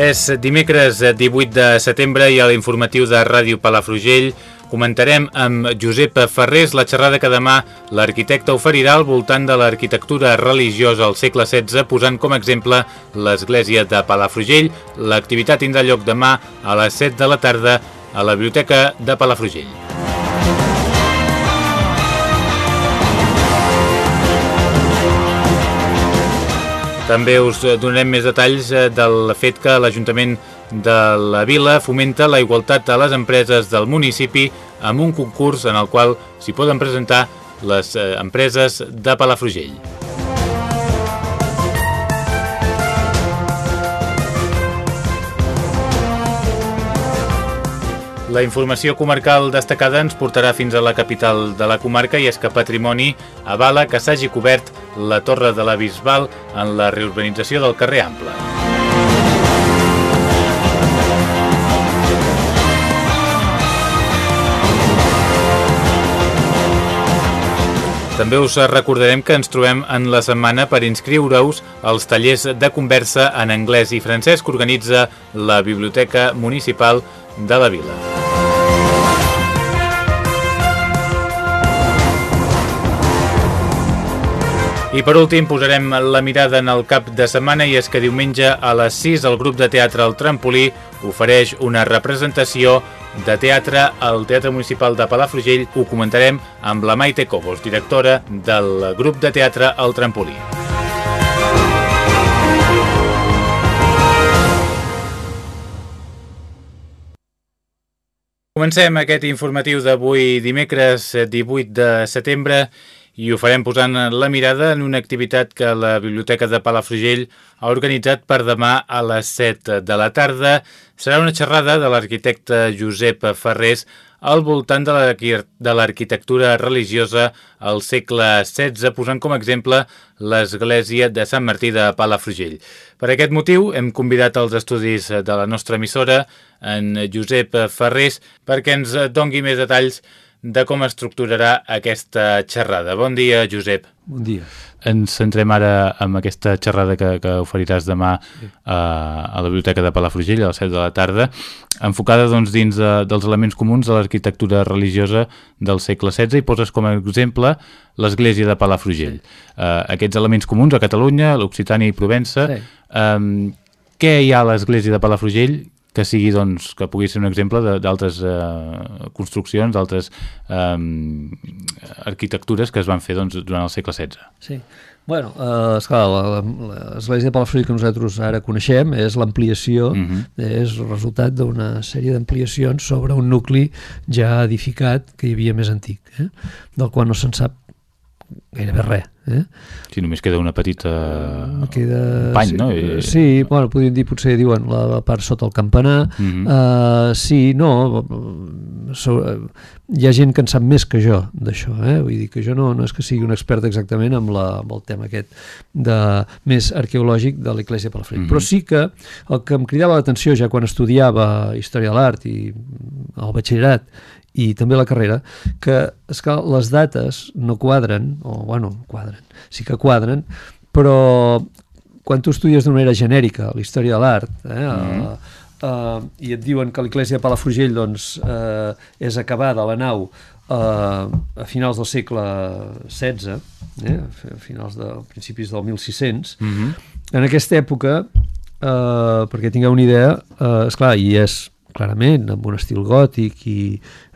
És dimecres 18 de setembre i a l'informatiu de Ràdio Palafrugell comentarem amb Josep Ferrés la xerrada que demà l'arquitecte oferirà al voltant de l'arquitectura religiosa al segle XVI posant com a exemple l'església de Palafrugell. L'activitat tindrà lloc demà a les 7 de la tarda a la Biblioteca de Palafrugell. També us donarem més detalls eh, del fet que l'Ajuntament de la Vila fomenta la igualtat a les empreses del municipi amb un concurs en el qual s'hi poden presentar les eh, empreses de Palafrugell. La informació comarcal destacada ens portarà fins a la capital de la comarca i és que Patrimoni avala que s'hagi cobert la Torre de la Bisbal en la reurbanització del carrer Ample. També us recordarem que ens trobem en la setmana per inscriure-us als tallers de conversa en anglès i francès que organitza la Biblioteca Municipal de la Vila. I per últim posarem la mirada en el cap de setmana i és que diumenge a les 6 el grup de teatre El Trampolí ofereix una representació de teatre al Teatre Municipal de Palafrugell. Ho comentarem amb la Maite Cobos, directora del grup de teatre El Trampolí. Comencem aquest informatiu d'avui dimecres 18 de setembre i ho farem posant la mirada en una activitat que la Biblioteca de Palafrugell ha organitzat per demà a les 7 de la tarda. Serà una xerrada de l'arquitecte Josep Ferrés al voltant de l'arquitectura religiosa al segle XVI, posant com a exemple l'església de Sant Martí de Palafrugell. Per aquest motiu hem convidat als estudis de la nostra emissora en Josep Ferrés perquè ens dongui més detalls de com estructurarà aquesta xerrada. Bon dia, Josep. Bon dia. Ens centrem ara en aquesta xerrada que, que oferiràs demà sí. a, a la Biblioteca de Palafrugell a les 7 de la tarda, enfocada doncs, dins de, dels elements comuns de l'arquitectura religiosa del segle XVI i poses com a exemple l'església de Palafrugell. Uh, aquests elements comuns a Catalunya, l'Occitània i Provença, sí. um, què hi ha a l'església de Palafrugell que sigui, doncs, que pugui ser un exemple d'altres eh, construccions, d'altres eh, arquitectures que es van fer doncs, durant el segle XVI. Sí. Bueno, eh, esclar, l'església de Palafrugell que nosaltres ara coneixem és l'ampliació, uh mhm. -huh. és el resultat d'una sèrie d'ampliacions sobre un nucli ja edificat que hi havia més antic, eh? del qual no se'n sap gairebé res. Eh? Sí, només queda una petita queda, pany, sí, no? I... Sí, bueno, podríem dir, potser diuen la part sota el campanar, uh -huh. uh, sí, no, so, hi ha gent que en sap més que jo d'això, eh? vull dir que jo no, no és que sigui un expert exactament amb, la, amb el tema aquest de, més arqueològic de l'Eglésia Palafrugell, uh -huh. però sí que el que em cridava l'atenció ja quan estudiava Història de l'Art i el batxillerat i també la carrera, que, és que les dates no quadren, o bueno, quadren, sí que quadren, però quan tu estudies d'una manera genèrica la història de l'art, eh, mm -hmm. uh, uh, i et diuen que l'Eglésia de Palafrugell doncs, uh, és acabada la nau uh, a finals del segle XVI, eh, a finals de principis del 1600, mm -hmm. en aquesta època, uh, perquè tingueu una idea, uh, esclar, i és clarament, amb un estil gòtic i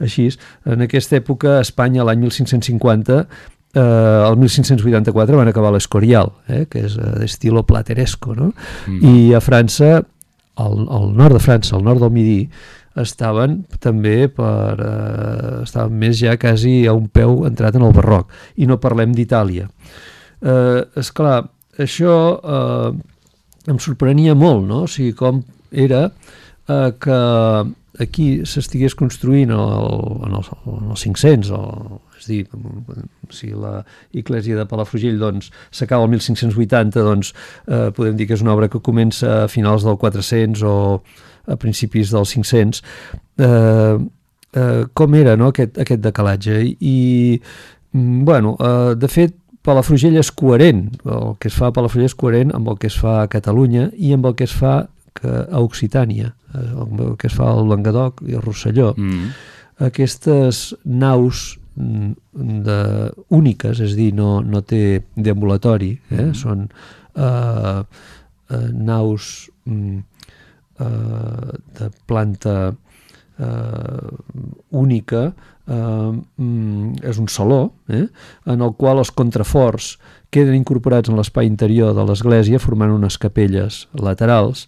així. En aquesta època, a Espanya, l'any 1550, eh, el 1584 van acabar l'Escorial, eh, que és eh, d'estilo plateresco, no? Mm. I a França, al, al nord de França, al nord del Midi, estaven també per... Eh, estaven més ja quasi a un peu entrat en el barroc. I no parlem d'Itàlia. Eh, és clar, això eh, em sorprenia molt, no? O sigui, com era eh, que aquí s'estigués construint el, en, els, en els 500, o, és dir, si la Iglésia de Palafrugell doncs, s'acaba el 1580, doncs eh, podem dir que és una obra que comença a finals del 400 o a principis dels 500. Eh, eh, com era no, aquest, aquest decalatge? I, mm, bueno, eh, de fet, Palafrugell és coherent, el que es fa a Palafrugell és coherent amb el que es fa a Catalunya i amb el que es fa a Occitània, el que es fa al Languedoc i al Rosselló. Mm. Aquestes naus mm, de, úniques, és dir, no, no té deambulatori, eh? Mm. són uh, uh, naus mm, uh, de planta uh, única, eh, mm, és un saló eh, en el qual els contraforts queden incorporats en l'espai interior de l'església formant unes capelles laterals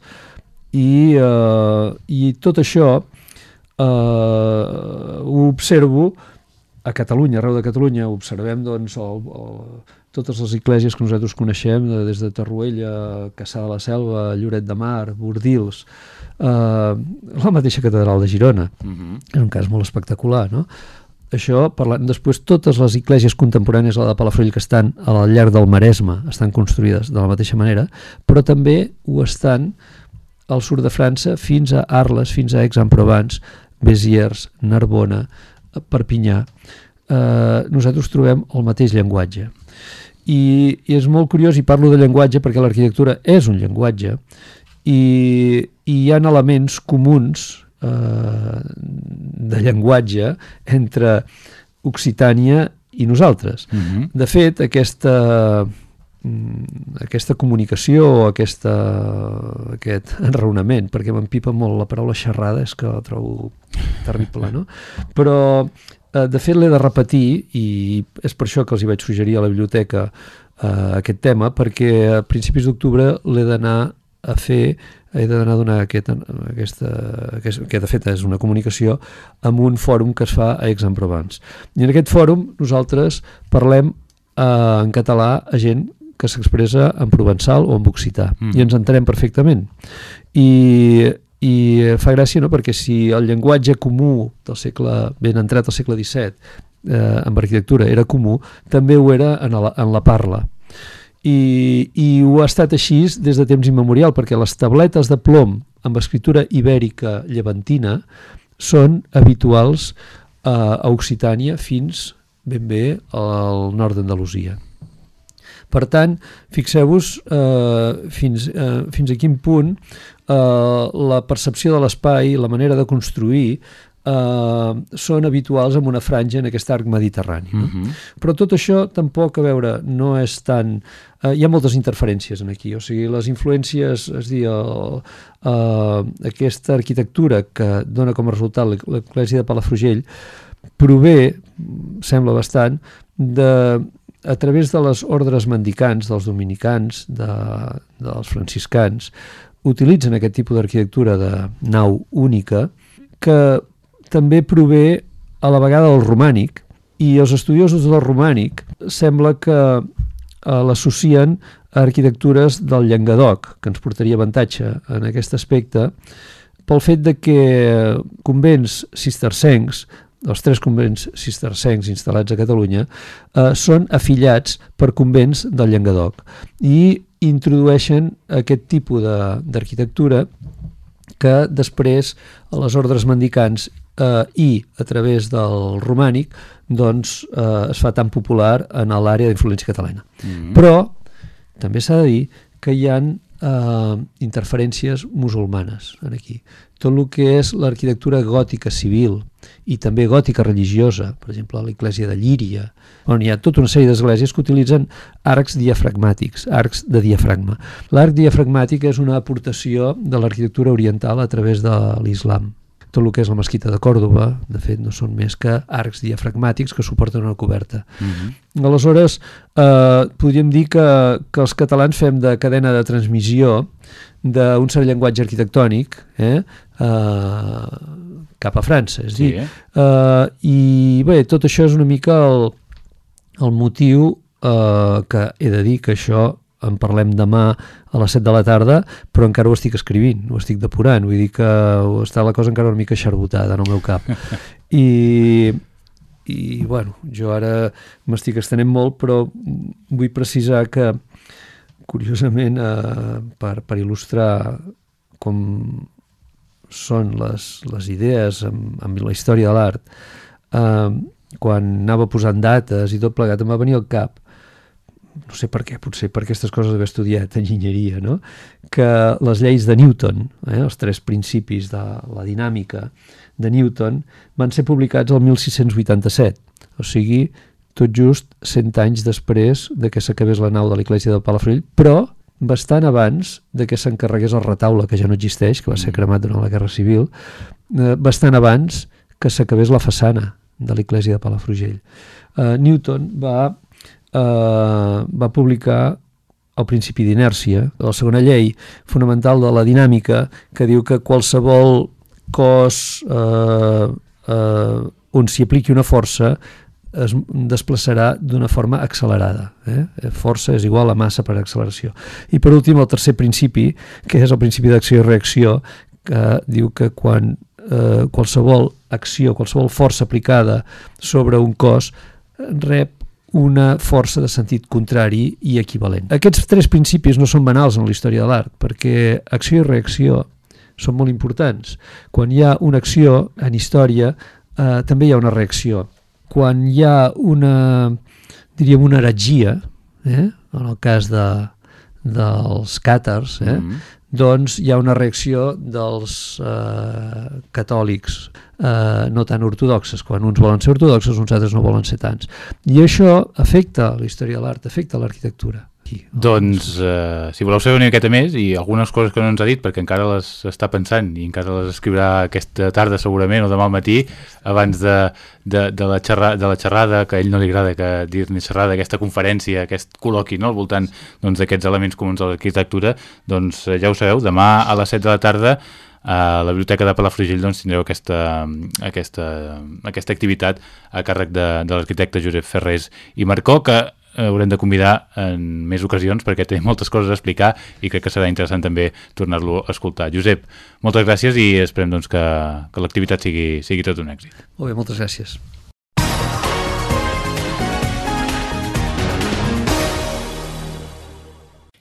i, eh, i tot això eh, ho observo a Catalunya, arreu de Catalunya, observem doncs, el, el, totes les esglésies que nosaltres coneixem, de, des de Torroella, Caçà de la Selva, Lloret de Mar, Bordils, eh, la mateixa catedral de Girona. Uh mhm. -huh. És un cas molt espectacular, no? Això, parlant després, totes les esglésies contemporànies a la de Palafrugell que estan al llarg del Maresme estan construïdes de la mateixa manera, però també ho estan al sud de França fins a Arles, fins a Aix-en-Provence, Béziers, Narbona, Perpinyà. Eh, nosaltres trobem el mateix llenguatge. I, I és molt curiós, i parlo de llenguatge perquè l'arquitectura és un llenguatge, i, i hi ha elements comuns eh, de llenguatge entre Occitània i nosaltres. Uh mhm. -huh. De fet, aquesta, aquesta comunicació, aquesta, aquest enraonament, perquè m'empipa molt la paraula xerrada, és que la trobo terrible, no? Però, eh, de fet, l'he de repetir, i és per això que els hi vaig suggerir a la biblioteca eh, aquest tema, perquè a principis d'octubre l'he d'anar a fer he d'anar a donar aquest, aquesta, aquest, que de fet és una comunicació amb un fòrum que es fa a Aix-en-Provence. I en aquest fòrum nosaltres parlem eh, en català a gent que s'expressa en provençal o en occità mm. i ens entenem perfectament. I, i fa gràcia no? perquè si el llenguatge comú del segle ben entrat al segle XVII eh, amb arquitectura era comú, també ho era en la, en la parla i, i ho ha estat així des de temps immemorial, perquè les tabletes de plom amb escritura ibèrica llevantina són habituals eh, a Occitània fins ben bé al nord d'Andalusia. Per tant, fixeu-vos eh, fins, eh, fins a quin punt eh, la percepció de l'espai, la manera de construir, eh, són habituals en una franja en aquest arc mediterrani. No? Uh mhm. -huh. Però tot això tampoc, a veure, no és tan... Eh, hi ha moltes interferències en aquí, o sigui, les influències, és dir, el, eh, aquesta arquitectura que dona com a resultat l'església de Palafrugell prové, sembla bastant, de, a través de les ordres mendicants, dels dominicans, de, dels franciscans, utilitzen aquest tipus d'arquitectura de nau única que també prové a la vegada del romànic i els estudiosos del romànic sembla que eh, l'associen a arquitectures del Llengadoc, que ens portaria avantatge en aquest aspecte, pel fet de que convents cistercencs, els tres convents cistercencs instal·lats a Catalunya, eh, són afiliats per convents del Llengadoc i introdueixen aquest tipus d'arquitectura que després a les ordres mendicants eh, i a través del romànic doncs, eh, es fa tan popular en l'àrea d'influència catalana. Mm -hmm. Però també s'ha de dir que hi han eh, interferències musulmanes en aquí. Tot el que és l'arquitectura gòtica civil i també gòtica religiosa, per exemple, l'església de Llíria, on hi ha tota una sèrie d'esglésies que utilitzen arcs diafragmàtics, arcs de diafragma. L'arc diafragmàtic és una aportació de l'arquitectura oriental a través de l'islam tot el que és la mesquita de Còrdoba, de fet no són més que arcs diafragmàtics que suporten una coberta. Uh mhm. -huh. Aleshores, eh, podríem dir que, que els catalans fem de cadena de transmissió d'un cert llenguatge arquitectònic, eh, eh, cap a França. És sí, dir, eh? uh, I bé, tot això és una mica el, el motiu uh, que he de dir que això en parlem demà a les 7 de la tarda, però encara ho estic escrivint, ho estic depurant, vull dir que està la cosa encara una mica xarbotada en el meu cap. I, i bueno, jo ara m'estic estenent molt, però vull precisar que, curiosament, eh, per, per il·lustrar com són les, les idees amb, amb la història de l'art, eh, quan anava posant dates i tot plegat em va venir al cap no sé per què, potser per aquestes coses d'haver estudiat enginyeria, no? que les lleis de Newton, eh, els tres principis de la dinàmica de Newton, van ser publicats el 1687, o sigui, tot just 100 anys després de que s'acabés la nau de l'església del Palafrugell, però bastant abans de que s'encarregués el retaule, que ja no existeix, que va ser mm. cremat durant la Guerra Civil, eh, bastant abans que s'acabés la façana de l'església de Palafrugell. Eh, Newton va, eh, va publicar el principi d'inèrcia, la segona llei fonamental de la dinàmica, que diu que qualsevol cos eh, eh, on s'hi apliqui una força es desplaçarà d'una forma accelerada. Eh? Força és igual a massa per acceleració. I per últim, el tercer principi, que és el principi d'acció i reacció, que diu que quan eh, qualsevol acció, qualsevol força aplicada sobre un cos rep una força de sentit contrari i equivalent. Aquests tres principis no són banals en la història de l'art, perquè acció i reacció són molt importants. Quan hi ha una acció en història, eh, també hi ha una reacció quan hi ha una, diríem, una heretgia, eh? en el cas de, dels càtars, eh? Mm -hmm. doncs hi ha una reacció dels eh, catòlics eh, no tan ortodoxes. Quan uns volen ser ortodoxes, uns altres no volen ser tants. I això afecta la història de l'art, afecta l'arquitectura. Doncs, eh, si voleu saber una miqueta més i algunes coses que no ens ha dit, perquè encara les està pensant i encara les escriurà aquesta tarda segurament o demà al matí, abans de, de, de, la, xerra, de la xerrada, que a ell no li agrada que dir-ne xerrada, aquesta conferència, aquest col·loqui no? al voltant doncs, d'aquests doncs, elements comuns de l'arquitectura, doncs eh, ja ho sabeu, demà a les 7 de la tarda a la Biblioteca de Palafrugell doncs, tindreu aquesta, aquesta, aquesta activitat a càrrec de, de l'arquitecte Josep Ferrés i Marcó, que haurem de convidar en més ocasions perquè té moltes coses a explicar i crec que serà interessant també tornar-lo a escoltar. Josep, moltes gràcies i esperem doncs, que, que l'activitat sigui, sigui tot un èxit. Molt bé, moltes gràcies.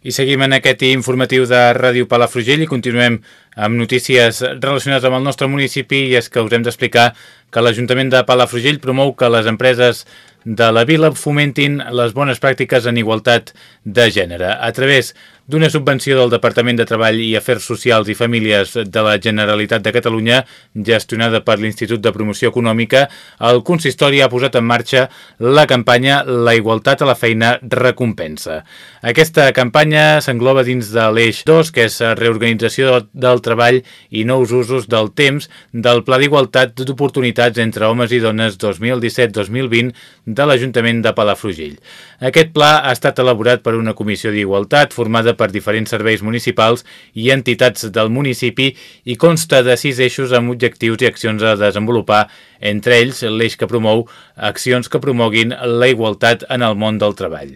I seguim en aquest informatiu de Ràdio Palafrugell i continuem amb notícies relacionades amb el nostre municipi i és que us hem d'explicar que l'Ajuntament de Palafrugell promou que les empreses de la vila fomentin les bones pràctiques en igualtat de gènere a través d'una subvenció del Departament de Treball i Afers Socials i Famílies de la Generalitat de Catalunya, gestionada per l'Institut de Promoció Econòmica, el consistori ha posat en marxa la campanya La igualtat a la feina recompensa. Aquesta campanya s'engloba dins de l'eix 2, que és reorganització del treball i nous usos del temps del Pla d'Igualtat d'Oportunitats entre homes i dones 2017-2020 de l'Ajuntament de Palafrugell. Aquest pla ha estat elaborat per una comissió d'igualtat formada per diferents serveis municipals i entitats del municipi i consta de sis eixos amb objectius i accions a desenvolupar, entre ells l'eix que promou accions que promoguin la igualtat en el món del treball.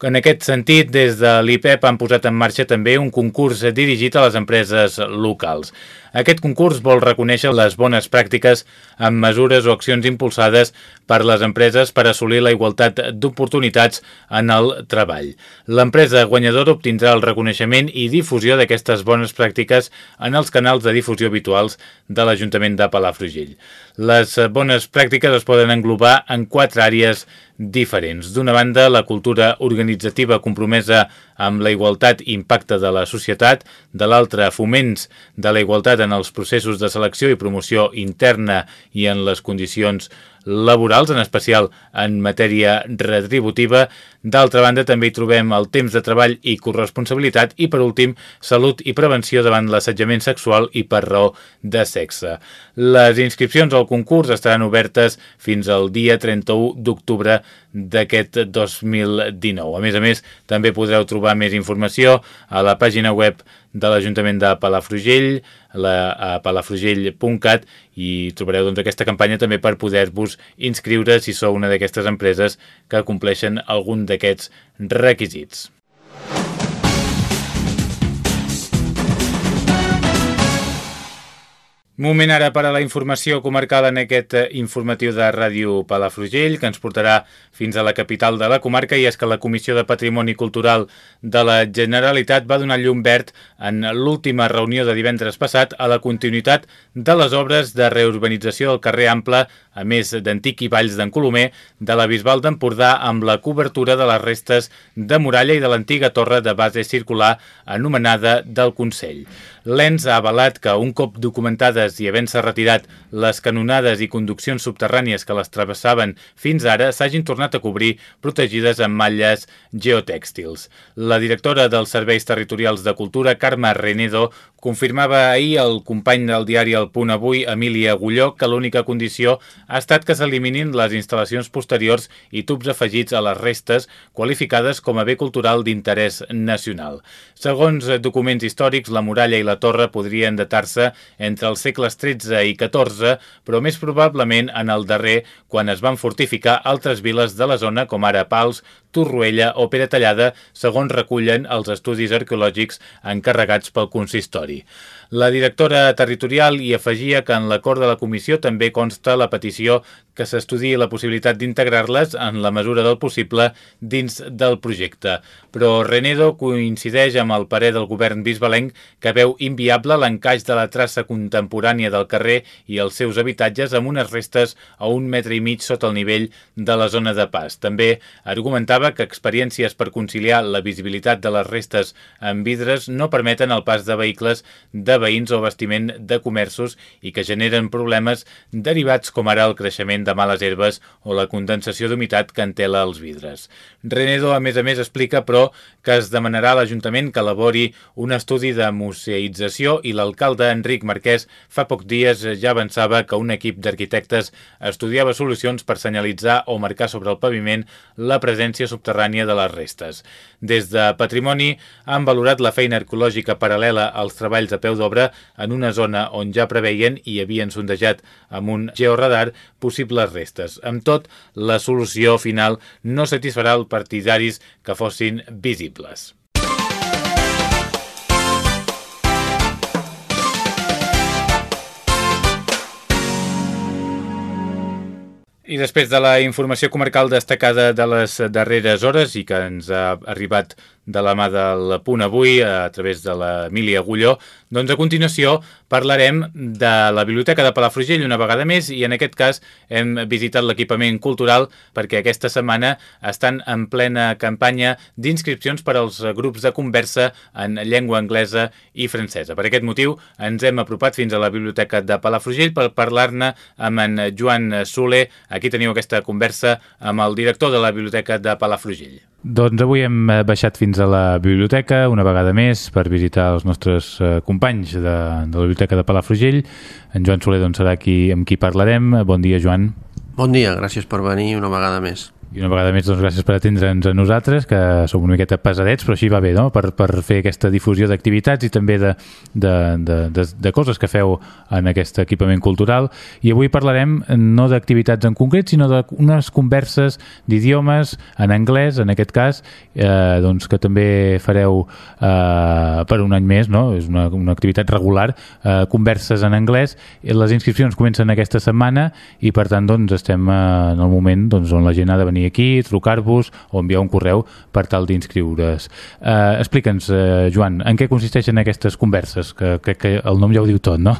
En aquest sentit, des de l'IPEP han posat en marxa també un concurs dirigit a les empreses locals. Aquest concurs vol reconèixer les bones pràctiques amb mesures o accions impulsades per les empreses per assolir la igualtat d'oportunitats en el treball. L'empresa guanyadora obtindrà el reconeixement i difusió d'aquestes bones pràctiques en els canals de difusió habituals de l'Ajuntament de Palafrugell. Les bones pràctiques es poden englobar en quatre àrees diferents. D'una banda, la cultura organitzativa compromesa amb la igualtat i impacte de la societat, de l'altra, foments de la igualtat en els processos de selecció i promoció interna i en les condicions laborals, en especial en matèria retributiva. D'altra banda, també hi trobem el temps de treball i corresponsabilitat i, per últim, salut i prevenció davant l'assetjament sexual i per raó de sexe. Les inscripcions al concurs estaran obertes fins al dia 31 d'octubre d'aquest 2019. A més a més, també podreu trobar més informació a la pàgina web de l'Ajuntament de Palafrugell, la, a palafrugell.cat i trobareu doncs, aquesta campanya també per poder-vos inscriure si sou una d'aquestes empreses que compleixen algun d'aquests requisits. Moment ara per a la informació comarcal en aquest eh, informatiu de Ràdio Palafrugell, que ens portarà fins a la capital de la comarca, i és que la Comissió de Patrimoni Cultural de la Generalitat va donar llum verd en l'última reunió de divendres passat a la continuïtat de les obres de reurbanització del carrer Ample, a més d'Antic i Valls d'en Colomer, de la Bisbal d'Empordà amb la cobertura de les restes de muralla i de l'antiga torre de base circular anomenada del Consell. L'ENS ha avalat que un cop documentades i havent-se retirat les canonades i conduccions subterrànies que les travessaven fins ara s'hagin tornat a cobrir protegides amb malles geotèxtils. La directora dels Serveis Territorials de Cultura, Carme Renedo, confirmava ahir el company del diari El Punt Avui, Emília Agulló, que l'única condició ha estat que s'eliminin les instal·lacions posteriors i tubs afegits a les restes qualificades com a bé cultural d'interès nacional. Segons documents històrics, la muralla i la torre podrien datar-se entre els segles XIII i XIV, però més probablement en el darrer, quan es van fortificar altres viles de la zona com ara Pals, Torroella o Pere Tallada, segons recullen els estudis arqueològics encarregats pel consistori. La directora territorial hi afegia que en l'acord de la comissió també consta la petició que s'estudi la possibilitat d'integrar-les en la mesura del possible dins del projecte. Però Renedo coincideix amb el parer del govern bisbalenc que veu inviable l'encaix de la traça contemporània del carrer i els seus habitatges amb unes restes a un metre i mig sota el nivell de la zona de pas. També argumentava que experiències per conciliar la visibilitat de les restes amb vidres no permeten el pas de vehicles de veïns o bastiment de comerços i que generen problemes derivats com ara el creixement de males herbes o la condensació d'humitat que entela els vidres. Renedo, a més a més, explica, però, que es demanarà a l'Ajuntament que elabori un estudi de museïtzació i l'alcalde Enric Marquès fa poc dies ja avançava que un equip d'arquitectes estudiava solucions per senyalitzar o marcar sobre el paviment la presència subterrània de les restes. Des de Patrimoni han valorat la feina arqueològica paral·lela als treballs a peu d'obra en una zona on ja preveien i havien sondejat amb un georadar possibles restes. Amb tot, la solució final no satisfarà el partidaris que fossin visibles. I després de la informació comarcal destacada de les darreres hores i que ens ha arribat de la mà del punt avui a través de l'Emília Agulló, doncs a continuació parlarem de la Biblioteca de Palafrugell una vegada més i en aquest cas hem visitat l'equipament cultural perquè aquesta setmana estan en plena campanya d'inscripcions per als grups de conversa en llengua anglesa i francesa. Per aquest motiu ens hem apropat fins a la Biblioteca de Palafrugell per parlar-ne amb en Joan Soler. Aquí teniu aquesta conversa amb el director de la Biblioteca de Palafrugell. Doncs avui hem eh, baixat fins a la biblioteca una vegada més per visitar els nostres eh, companys de, de la Biblioteca de Palafrugell. En Joan Soler doncs, serà aquí amb qui parlarem. Bon dia, Joan. Bon dia, gràcies per venir una vegada més. I una vegada més, doncs, gràcies per atendre'ns a nosaltres, que som una miqueta pesadets, però així va bé, no?, per, per fer aquesta difusió d'activitats i també de, de, de, de, de coses que feu en aquest equipament cultural. I avui parlarem no d'activitats en concret, sinó d'unes converses d'idiomes en anglès, en aquest cas, eh, doncs que també fareu eh, per un any més, no?, és una, una activitat regular, eh, converses en anglès. Les inscripcions comencen aquesta setmana i, per tant, doncs, estem eh, en el moment doncs, on la gent ha de venir venir aquí, trucar-vos o enviar un correu per tal d'inscriure's. Uh, Explica'ns, uh, Joan, en què consisteixen aquestes converses? Que crec que el nom ja ho diu tot, no?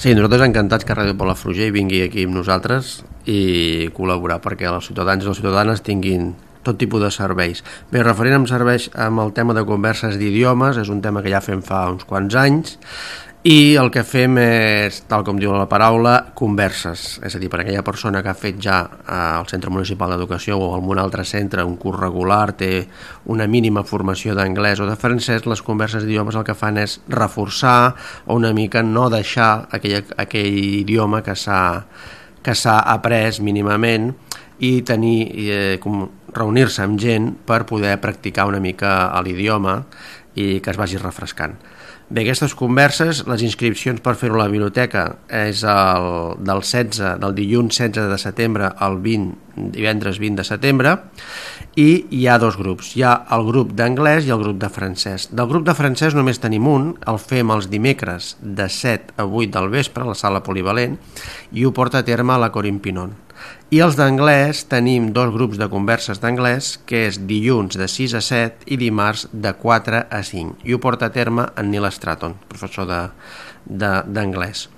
Sí, nosaltres encantats que Ràdio Palafrugell vingui aquí amb nosaltres i col·laborar perquè els ciutadans i les ciutadanes tinguin tot tipus de serveis. Bé, referent amb serveis amb el tema de converses d'idiomes, és un tema que ja fem fa uns quants anys, i el que fem és, tal com diu la paraula, converses. És a dir, per aquella persona que ha fet ja eh, al Centre Municipal d'Educació o en un altre centre un curs regular, té una mínima formació d'anglès o de francès, les converses d'idiomes el que fan és reforçar o una mica no deixar aquell, aquell idioma que s'ha que s'ha après mínimament i tenir eh, reunir-se amb gent per poder practicar una mica l'idioma i que es vagi refrescant. Bé, aquestes converses, les inscripcions per fer-ho a la biblioteca és el, del 16, del dilluns 16 de setembre al 20, divendres 20 de setembre, i hi ha dos grups. Hi ha el grup d'anglès i el grup de francès. Del grup de francès només tenim un, el fem els dimecres de 7 a 8 del vespre a la sala polivalent i ho porta a terme a la Corim Pinon. I els d'anglès tenim dos grups de converses d'anglès, que és dilluns de 6 a 7 i dimarts de 4 a 5. I ho porta a terme en Neil Stratton, professor d'anglès.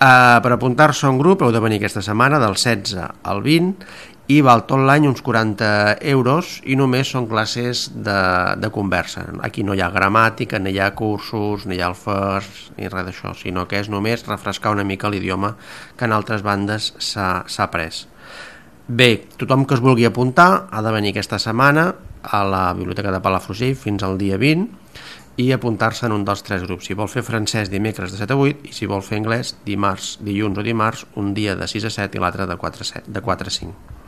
Uh, per apuntar-se a un grup heu de venir aquesta setmana del 16 al 20 i val tot l'any uns 40 euros i només són classes de, de conversa. Aquí no hi ha gramàtica, ni hi ha cursos, ni hi ha el first, ni res d'això, sinó que és només refrescar una mica l'idioma que en altres bandes s'ha après. Bé, tothom que es vulgui apuntar ha de venir aquesta setmana a la Biblioteca de Palafrugell fins al dia 20 i apuntar-se en un dels tres grups. Si vol fer francès dimecres de 7 a 8 i si vol fer anglès dimarts, dilluns o dimarts, un dia de 6 a 7 i l'altre de 4 a 7, de 4 a 5.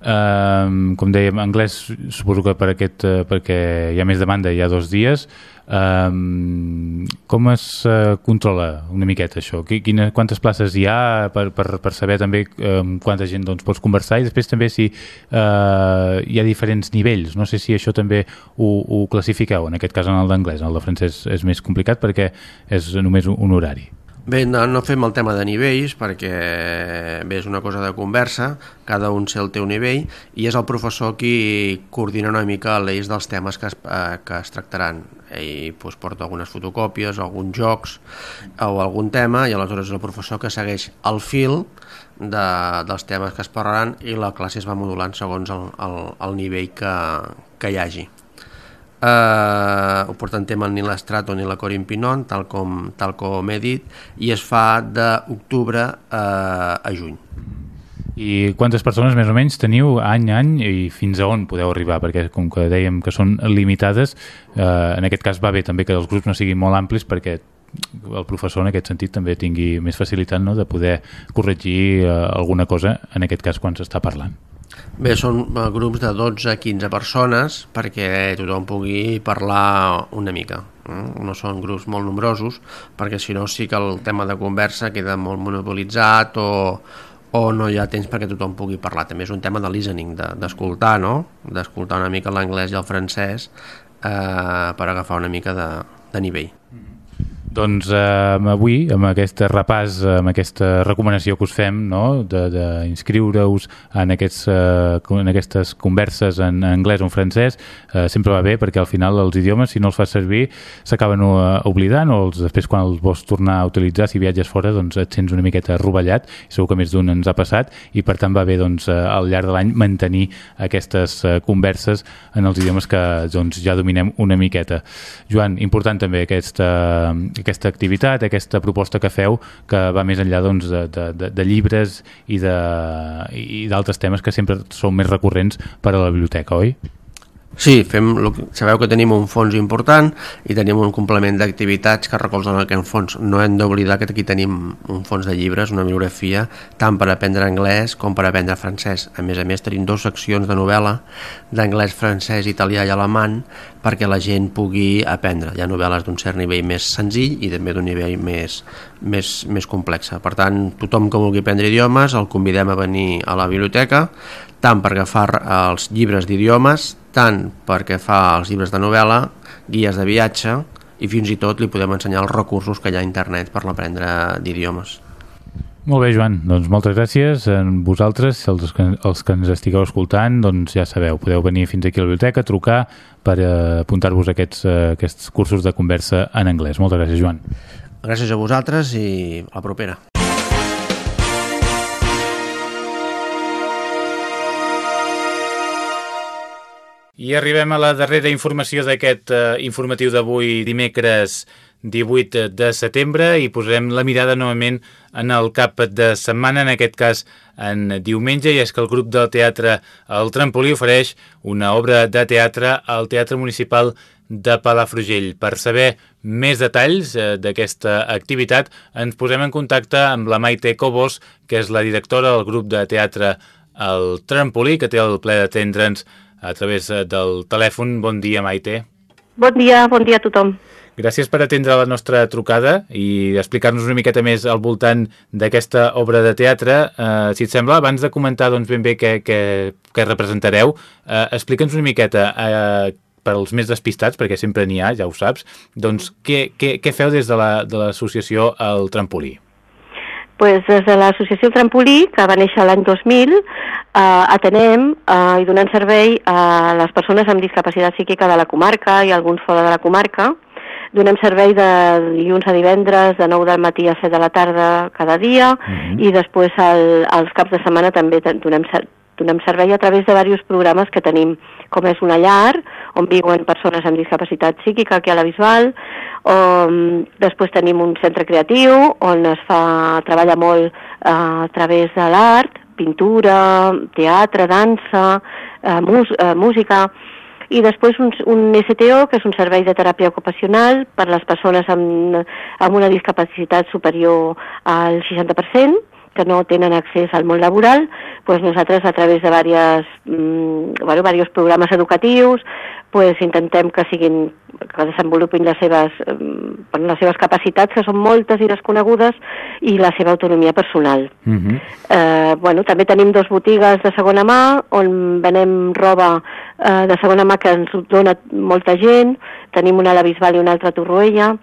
Uh, com dèiem, anglès suposo que per aquest, uh, perquè hi ha més demanda hi ha dos dies. Uh, com es uh, controla una miqueta això? Quina, quantes places hi ha per, per, per saber també um, quanta gent doncs, pots conversar? I després també si uh, hi ha diferents nivells. No sé si això també ho, ho classifiqueu. En aquest cas en el d'anglès, en el de francès és més complicat perquè és només un horari Bé, no, no fem el tema de nivells perquè bé, és una cosa de conversa, cada un sé el teu nivell i és el professor qui coordina una mica l'eix dels temes que es, eh, que es tractaran. Ell pues, porta algunes fotocòpies, alguns jocs o algun tema i aleshores és el professor que segueix el fil de, dels temes que es parlaran i la classe es va modulant segons el, el, el nivell que, que hi hagi eh, ho porten tema ni l'Estrato ni la Corin Pinon, tal com, tal com he dit, i es fa d'octubre eh, a juny. I quantes persones més o menys teniu any a any i fins a on podeu arribar? Perquè com que dèiem que són limitades, eh, en aquest cas va bé també que els grups no siguin molt amplis perquè el professor en aquest sentit també tingui més facilitat no? de poder corregir eh, alguna cosa, en aquest cas quan s'està parlant. Bé, són eh, grups de 12 a 15 persones perquè tothom pugui parlar una mica. Eh? No són grups molt nombrosos perquè si no sí que el tema de conversa queda molt monopolitzat o, o no hi ha temps perquè tothom pugui parlar. També és un tema de listening, d'escoltar, de, no? D'escoltar una mica l'anglès i el francès eh, per agafar una mica de, de nivell. Doncs eh, avui, amb aquest repàs, amb aquesta recomanació que us fem no? d'inscriure-us en, aquests, eh, en aquestes converses en anglès o en francès, eh, sempre va bé perquè al final els idiomes, si no els fas servir, s'acaben uh, oblidant o els, després quan els vols tornar a utilitzar, si viatges fora, doncs et sents una miqueta rovellat, i segur que més d'un ens ha passat, i per tant va bé doncs, eh, al llarg de l'any mantenir aquestes uh, converses en els idiomes que doncs, ja dominem una miqueta. Joan, important també aquesta aquesta activitat, aquesta proposta que feu que va més enllà doncs, de, de, de llibres i d'altres temes que sempre són més recurrents per a la biblioteca, oi? Sí, fem, sabeu que tenim un fons important i tenim un complement d'activitats que recolzen aquest fons. No hem d'oblidar que aquí tenim un fons de llibres, una bibliografia, tant per aprendre anglès com per aprendre francès. A més a més, tenim dues seccions de novel·la d'anglès, francès, italià i alemany perquè la gent pugui aprendre. Hi ha novel·les d'un cert nivell més senzill i també d'un nivell més, més, més complex. Per tant, tothom que vulgui aprendre idiomes el convidem a venir a la biblioteca tant per agafar els llibres d'idiomes, tant perquè fa els llibres de novel·la, guies de viatge i fins i tot li podem ensenyar els recursos que hi ha a internet per l'aprendre d'idiomes. Molt bé, Joan. Doncs moltes gràcies a vosaltres, els que, els que ens estigueu escoltant, doncs ja sabeu, podeu venir fins aquí a la biblioteca, trucar per eh, apuntar-vos a aquests, eh, aquests cursos de conversa en anglès. Moltes gràcies, Joan. Gràcies a vosaltres i a la propera. I arribem a la darrera informació d'aquest uh, informatiu d'avui dimecres 18 de setembre i posarem la mirada novament en el cap de setmana, en aquest cas en diumenge, i és que el grup del teatre El Trampolí ofereix una obra de teatre al Teatre Municipal de Palafrugell. Per saber més detalls eh, d'aquesta activitat ens posem en contacte amb la Maite Cobos, que és la directora del grup de teatre el trampolí, que té el ple d'atendre'ns a través del telèfon. Bon dia, Maite. Bon dia, bon dia a tothom. Gràcies per atendre la nostra trucada i explicar-nos una miqueta més al voltant d'aquesta obra de teatre. Eh, si et sembla, abans de comentar doncs, ben bé què, què, què representareu, eh, explica'ns una miqueta eh, per als més despistats, perquè sempre n'hi ha, ja ho saps, doncs què, què, què feu des de l'associació la, El Trampolí? Pues des de l'associació Trampolí, que va néixer l'any 2000, eh, atenem eh, i donem servei a les persones amb discapacitat psíquica de la comarca i alguns fora de la comarca. Donem servei de dilluns a divendres, de 9 del matí a 7 de la tarda cada dia, mhm. -huh. i després el, els caps de setmana també donem, donem servei a través de diversos programes que tenim, com és una llar, on viuen persones amb discapacitat psíquica aquí a la Bisbal, o després tenim un centre creatiu on es fa, treballa molt eh, a través de l'art, pintura, teatre, dansa, eh, mus, eh, música, i després un, un STO, que és un servei de teràpia ocupacional per les persones amb, amb una discapacitat superior al 60%, que no tenen accés al món laboral, doncs nosaltres a través de diverses, mm, bueno, diversos programes educatius pues, intentem que siguin que desenvolupin les seves, mm, les seves capacitats, que són moltes i desconegudes, i la seva autonomia personal. Uh mhm. -huh. eh, bueno, també tenim dos botigues de segona mà, on venem roba eh, de segona mà que ens dona molta gent, tenim una a la Bisbal i una altra a Torroella,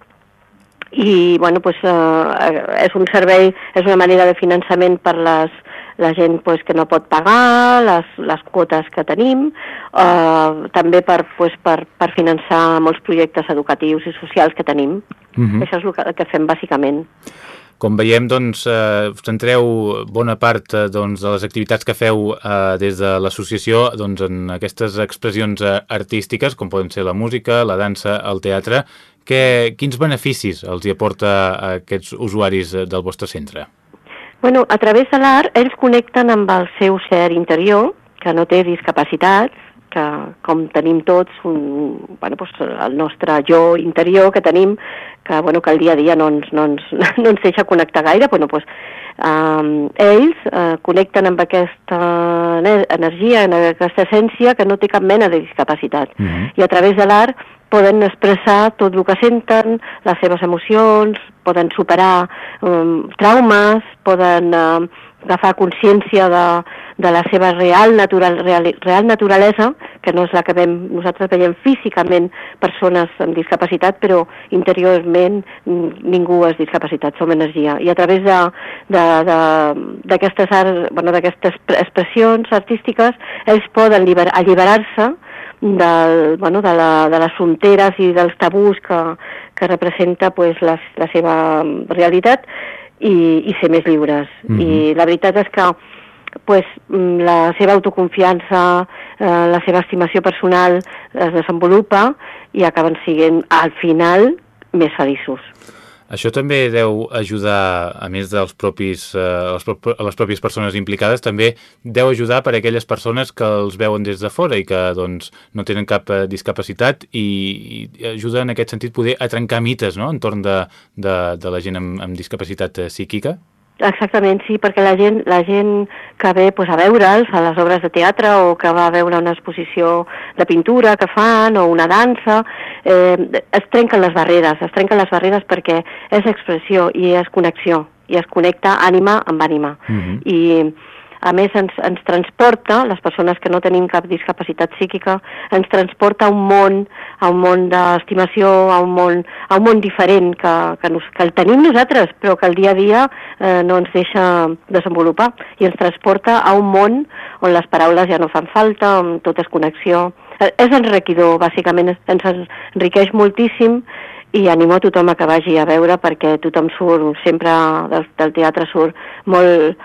i bueno, pues, eh, és un servei, és una manera de finançament per les, la gent pues, que no pot pagar, les, les quotes que tenim, eh, també per, pues, per, per finançar molts projectes educatius i socials que tenim. Uh mhm. -huh. Això és el que, el que fem bàsicament. Com veiem, doncs, eh, centreu bona part eh, doncs, de les activitats que feu eh, des de l'associació doncs, en aquestes expressions eh, artístiques, com poden ser la música, la dansa, el teatre, que, quins beneficis els hi aporta a aquests usuaris eh, del vostre centre? Bueno, a través de l'art ells connecten amb el seu ser interior, que no té discapacitats, que com tenim tots un, bueno, doncs el nostre jo interior que tenim, que, bueno, que el dia a dia no ens, no ens, no ens deixa connectar gaire, bueno, doncs, um, ells uh, connecten amb aquesta energia, amb aquesta essència que no té cap mena de discapacitat. Mhm. -huh. I a través de l'art poden expressar tot el que senten, les seves emocions, poden superar um, traumes, poden uh, agafar consciència de, de la seva real, natural, real, real naturalesa, que no és la que veiem, nosaltres veiem físicament persones amb discapacitat, però interiorment ningú és discapacitat, som energia. I a través d'aquestes bueno, expressions artístiques ells poden alliberar-se del, bueno, de, la, de les fronteres i dels tabús que, que representa pues, la, la seva realitat i, i ser més lliures. Mm -hmm. I la veritat és que pues, la seva autoconfiança, eh, la seva estimació personal es desenvolupa i acaben sent, al final, més feliços. Això també deu ajudar, a més dels propis, eh, les, pròpies persones implicades, també deu ajudar per a aquelles persones que els veuen des de fora i que doncs, no tenen cap eh, discapacitat i, i ajuda en aquest sentit poder a trencar mites no? entorn de, de, de la gent amb, amb discapacitat eh, psíquica? Exactament, sí, perquè la gent, la gent que ve pues, a veure'ls a les obres de teatre o que va a veure una exposició de pintura que fan o una dansa, eh, es trenquen les barreres, es trenquen les barreres perquè és expressió i és connexió, i es connecta ànima amb ànima. Uh mhm. -huh. I a més ens, ens transporta, les persones que no tenim cap discapacitat psíquica, ens transporta a un món, a un món d'estimació, a, un món, a un món diferent que, que, nos, que el tenim nosaltres, però que el dia a dia eh, no ens deixa desenvolupar i ens transporta a un món on les paraules ja no fan falta, on tot és connexió. Eh, és enriquidor, bàsicament, ens enriqueix moltíssim i animo a tothom a que vagi a veure perquè tothom surt, sempre del, del teatre surt molt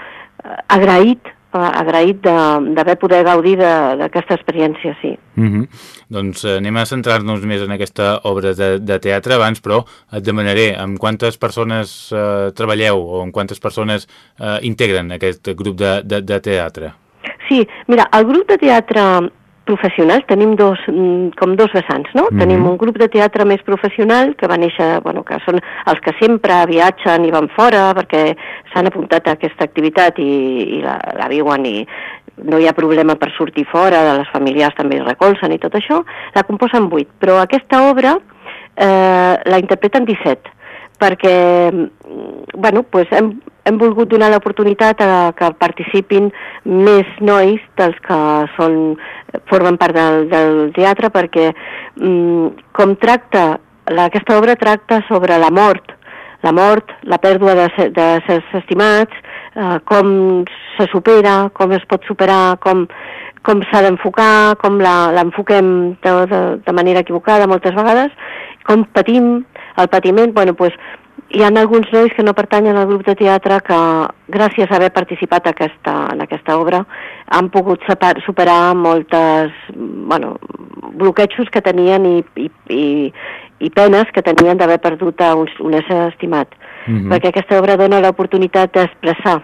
agraït agraït d'haver poder gaudir d'aquesta experiència, sí. Mm -hmm. Doncs eh, anem a centrar-nos més en aquesta obra de, de teatre abans, però et demanaré amb quantes persones eh, treballeu o amb quantes persones eh, integren aquest grup de, de, de teatre? Sí, mira, el grup de teatre professionals, tenim dos, mm, com dos vessants, no? Mm -hmm. Tenim un grup de teatre més professional, que va néixer, bueno, que són els que sempre viatgen i van fora perquè s'han apuntat a aquesta activitat i, i la, la viuen i no hi ha problema per sortir fora, de les familiars també recolzen i tot això, la composen 8, però aquesta obra eh, la interpreten 17, perquè bueno, pues hem, hem volgut donar l'oportunitat a que participin més nois dels que són, formen part del, del teatre, perquè mm, com tracta, la, aquesta obra tracta sobre la mort, la mort, la pèrdua de, de sers estimats, eh, com se supera, com es pot superar, com, com s'ha d'enfocar, com l'enfoquem de, de, de manera equivocada moltes vegades, com patim el patiment, bueno, pues, hi ha alguns nois que no pertanyen al grup de teatre que, gràcies a haver participat aquesta, en aquesta obra, han pogut superar moltes bueno, bloquejos que tenien i, i, i, i penes que tenien d'haver perdut a un, un ésser estimat. Mm -hmm. Perquè aquesta obra dona l'oportunitat d'expressar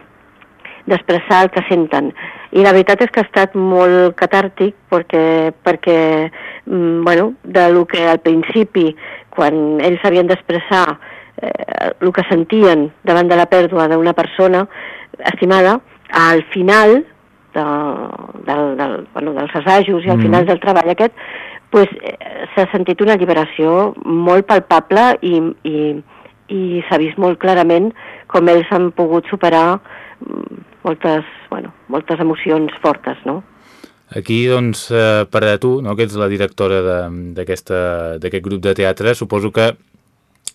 d'expressar el que senten. I la veritat és que ha estat molt catàrtic perquè, perquè mm, bueno, de lo que al principi, quan ells havien d'expressar eh, el que sentien davant de la pèrdua d'una persona estimada, al final de, del, del, bueno, dels assajos i al mm. final del treball aquest, pues, eh, s'ha sentit una alliberació molt palpable i, i, i s'ha vist molt clarament com ells han pogut superar mm, moltes, bueno, moltes emocions fortes, no? Aquí, doncs, eh, per a tu, no, que ets la directora d'aquest grup de teatre, suposo que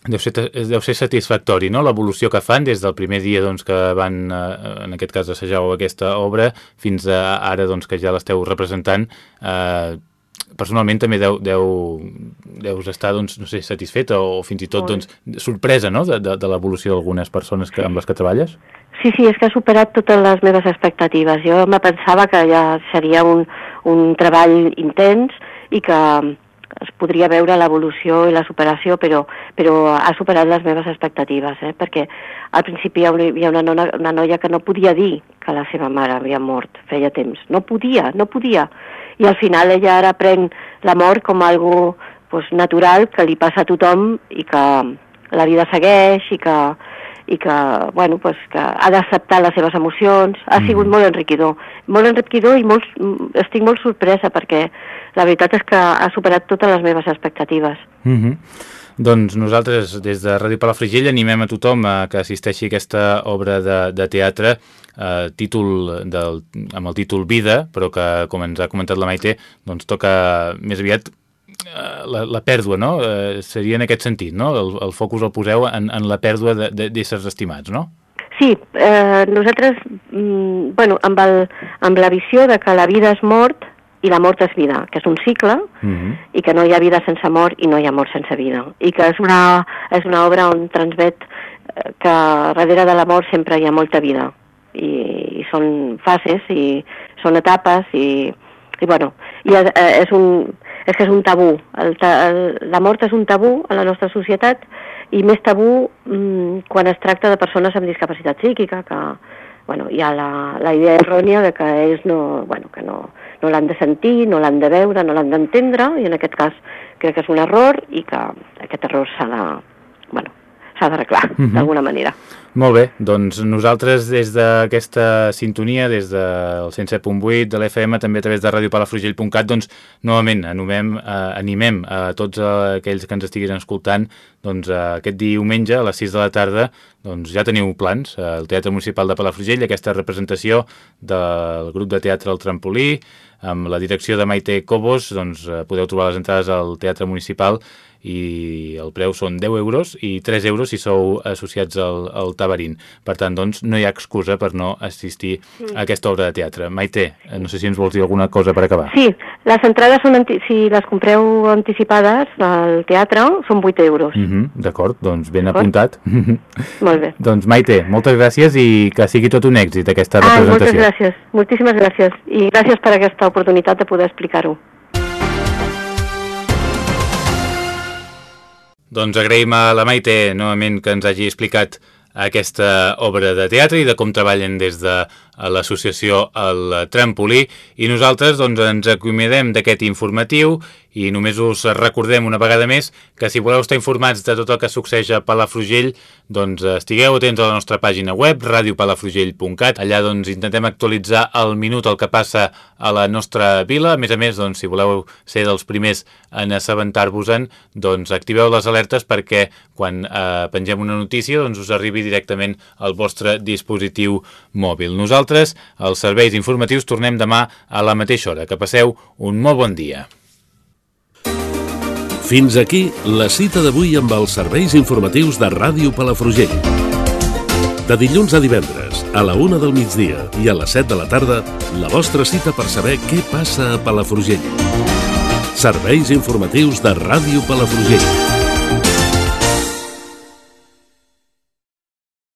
deu ser, deu ser satisfactori, no?, l'evolució que fan des del primer dia doncs, que van, eh, en aquest cas, assajau aquesta obra, fins a ara doncs, que ja l'esteu representant, eh, personalment també deu, deu, deus estar doncs, no sé, satisfeta o fins i tot doncs, sorpresa no? de, de, de l'evolució d'algunes persones que, amb les que treballes? Sí, sí, és que ha superat totes les meves expectatives. Jo me pensava que ja seria un, un treball intens i que es podria veure l'evolució i la superació, però, però ha superat les meves expectatives, eh? perquè al principi hi havia una, nona, una noia que no podia dir que la seva mare havia mort, feia temps. No podia, no podia i al final ella ara pren la mort com algo pues, natural que li passa a tothom i que la vida segueix i que, i que, bueno, pues, que ha d'acceptar les seves emocions. Ha mm. sigut molt enriquidor. Molt enriquidor i molt, estic molt sorpresa perquè la veritat és que ha superat totes les meves expectatives. Mm -hmm. Doncs nosaltres, des de Ràdio Palafrugell, animem a tothom a que assisteixi a aquesta obra de, de teatre eh, títol del, amb el títol Vida, però que, com ens ha comentat la Maite, doncs toca més aviat la, la pèrdua, no? Eh, seria en aquest sentit, no? El, el focus el poseu en, en la pèrdua d'éssers estimats, no? Sí, eh, nosaltres, mm, bueno, amb, el, amb la visió de que la vida és mort i la mort és vida, que és un cicle, uh mhm. -huh. i que no hi ha vida sense mort i no hi ha mort sense vida. I que és una, és una obra on transmet eh, que darrere de la mort sempre hi ha molta vida i, i són fases i són etapes i, i bueno, i és, eh, és un, és que és un tabú. El, el, la mort és un tabú a la nostra societat i més tabú mm, quan es tracta de persones amb discapacitat psíquica, que bueno, hi ha la, la idea errònia de que ells no, bueno, que no, no l'han de sentir, no l'han de veure, no l'han d'entendre, i en aquest cas crec que és un error i que aquest error s'ha de, s'ha d'arreglar uh mhm. -huh. d'alguna manera. Molt bé, doncs nosaltres des d'aquesta sintonia, des del 107.8 de l'FM, també a través de radiopalafrugell.cat, doncs novament animem, eh, animem a tots aquells que ens estiguin escoltant doncs, eh, aquest diumenge a les 6 de la tarda doncs, ja teniu plans eh, al Teatre Municipal de Palafrugell, aquesta representació del grup de teatre El Trampolí, amb la direcció de Maite Cobos, doncs, eh, podeu trobar les entrades al Teatre Municipal i el preu són 10 euros i 3 euros si sou associats al, al Tabarín. Per tant, doncs, no hi ha excusa per no assistir a aquesta obra de teatre. Maite, no sé si ens vols dir alguna cosa per acabar. Sí, les entrades són, si les compreu anticipades al teatre, són 8 euros. Mm -hmm, D'acord, doncs ben apuntat. Molt bé. doncs Maite, moltes gràcies i que sigui tot un èxit aquesta representació. Ah, moltes gràcies, moltíssimes gràcies i gràcies per aquesta oportunitat de poder explicar-ho. Doncs agraïm a la Maite novament que ens hagi explicat aquesta obra de teatre i de com treballen des de a l'associació El Trampolí i nosaltres doncs, ens acomiadem d'aquest informatiu i només us recordem una vegada més que si voleu estar informats de tot el que succeeix a Palafrugell doncs estigueu atents a la nostra pàgina web radiopalafrugell.cat allà doncs intentem actualitzar al minut el que passa a la nostra vila a més a més doncs si voleu ser dels primers en assabentar-vos-en doncs activeu les alertes perquè quan eh, pengem una notícia doncs us arribi directament al vostre dispositiu mòbil. Nosaltres, els serveis informatius, tornem demà a la mateixa hora. Que passeu un molt bon dia. Fins aquí la cita d'avui amb els serveis informatius de Ràdio Palafrugell. De dilluns a divendres, a la una del migdia i a les 7 de la tarda, la vostra cita per saber què passa a Palafrugell. Serveis informatius de Ràdio Palafrugell.